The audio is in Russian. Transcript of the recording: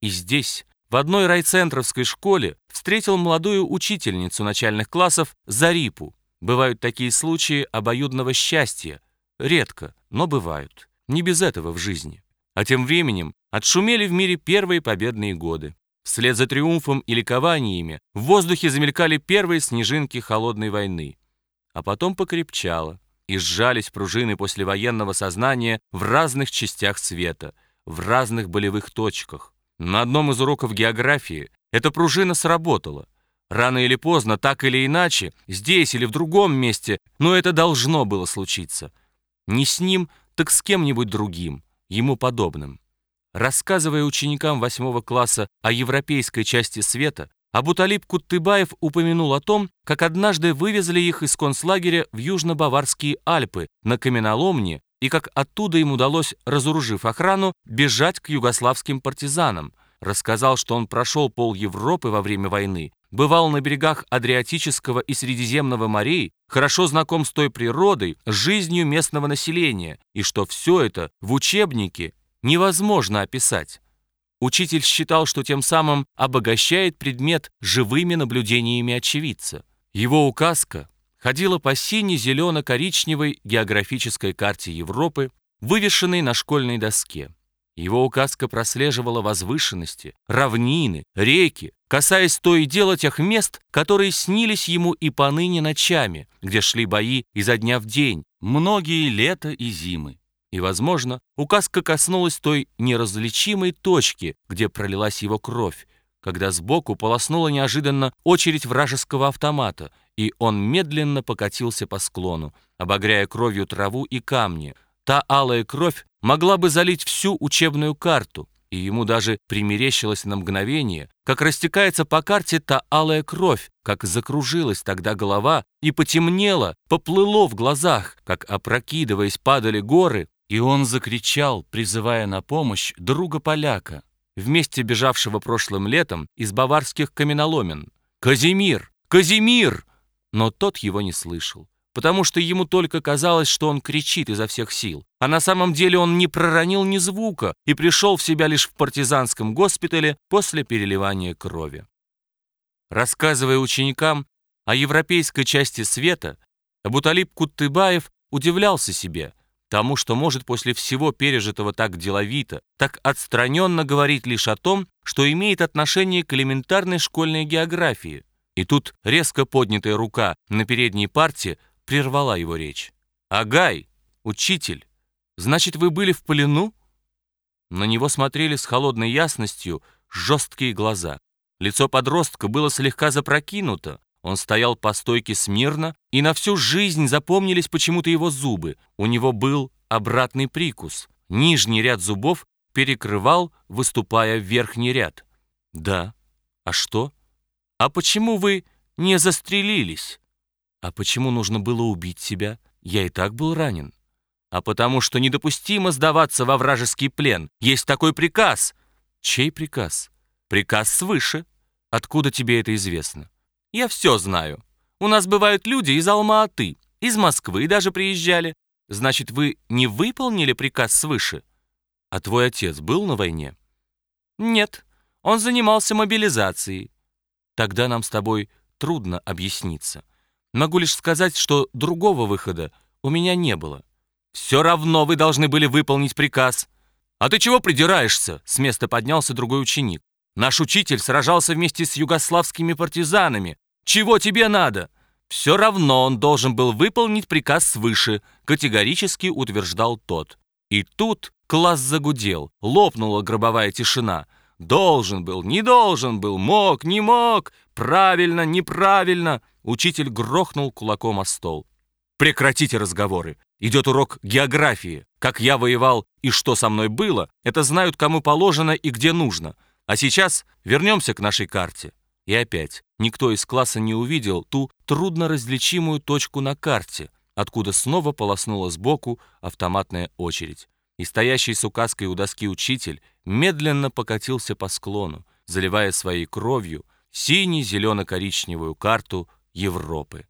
И здесь, в одной райцентровской школе, встретил молодую учительницу начальных классов Зарипу. Бывают такие случаи обоюдного счастья. Редко, но бывают. Не без этого в жизни. А тем временем отшумели в мире первые победные годы. Вслед за триумфом и ликованиями в воздухе замелькали первые снежинки холодной войны. А потом покрепчало, и сжались пружины послевоенного сознания в разных частях света, в разных болевых точках. На одном из уроков географии эта пружина сработала. Рано или поздно, так или иначе, здесь или в другом месте, но это должно было случиться. Не с ним, так с кем-нибудь другим, ему подобным. Рассказывая ученикам восьмого класса о европейской части света, Абуталиб Куттыбаев упомянул о том, как однажды вывезли их из концлагеря в южно-баварские Альпы на каменоломне и как оттуда им удалось, разоружив охрану, бежать к югославским партизанам. Рассказал, что он прошел пол Европы во время войны, бывал на берегах Адриатического и Средиземного морей, хорошо знаком с той природой, жизнью местного населения, и что все это в учебнике невозможно описать. Учитель считал, что тем самым обогащает предмет живыми наблюдениями очевидца. Его указка ходила по сине-зелено-коричневой географической карте Европы, вывешенной на школьной доске. Его указка прослеживала возвышенности, равнины, реки, касаясь то и дело тех мест, которые снились ему и поныне ночами, где шли бои изо дня в день, многие лета и зимы. И, возможно, указка коснулась той неразличимой точки, где пролилась его кровь, когда сбоку полоснула неожиданно очередь вражеского автомата, и он медленно покатился по склону, обогряя кровью траву и камни. Та алая кровь могла бы залить всю учебную карту, и ему даже примерещилось на мгновение, как растекается по карте та алая кровь, как закружилась тогда голова и потемнело, поплыло в глазах, как, опрокидываясь, падали горы, и он закричал, призывая на помощь друга-поляка, вместе бежавшего прошлым летом из баварских каменоломен. «Казимир! Казимир!» Но тот его не слышал, потому что ему только казалось, что он кричит изо всех сил. А на самом деле он не проронил ни звука и пришел в себя лишь в партизанском госпитале после переливания крови. Рассказывая ученикам о европейской части света, Абуталиб Куттыбаев удивлялся себе – тому, что может после всего пережитого так деловито, так отстраненно говорить лишь о том, что имеет отношение к элементарной школьной географии. И тут резко поднятая рука на передней парте прервала его речь. «Агай, учитель, значит, вы были в плену?» На него смотрели с холодной ясностью жесткие глаза. Лицо подростка было слегка запрокинуто, он стоял по стойке смирно, и на всю жизнь запомнились почему-то его зубы. У него был обратный прикус. Нижний ряд зубов перекрывал, выступая в верхний ряд. Да. А что? А почему вы не застрелились? А почему нужно было убить себя? Я и так был ранен. А потому что недопустимо сдаваться во вражеский плен. Есть такой приказ. Чей приказ? Приказ свыше. Откуда тебе это известно? Я все знаю. У нас бывают люди из Алма-Аты, из Москвы даже приезжали. Значит, вы не выполнили приказ свыше? А твой отец был на войне? Нет, он занимался мобилизацией. Тогда нам с тобой трудно объясниться. Могу лишь сказать, что другого выхода у меня не было. Все равно вы должны были выполнить приказ. А ты чего придираешься? С места поднялся другой ученик. Наш учитель сражался вместе с югославскими партизанами. Чего тебе надо? Все равно он должен был выполнить приказ свыше, категорически утверждал тот. И тут класс загудел, лопнула гробовая тишина. Должен был, не должен был, мог, не мог, правильно, неправильно. Учитель грохнул кулаком о стол. Прекратите разговоры. Идет урок географии. Как я воевал и что со мной было, это знают, кому положено и где нужно. А сейчас вернемся к нашей карте. И опять, никто из класса не увидел ту трудноразличимую точку на карте, откуда снова полоснула сбоку автоматная очередь. И стоящий с указкой у доски учитель медленно покатился по склону, заливая своей кровью сине-зелено-коричневую карту Европы.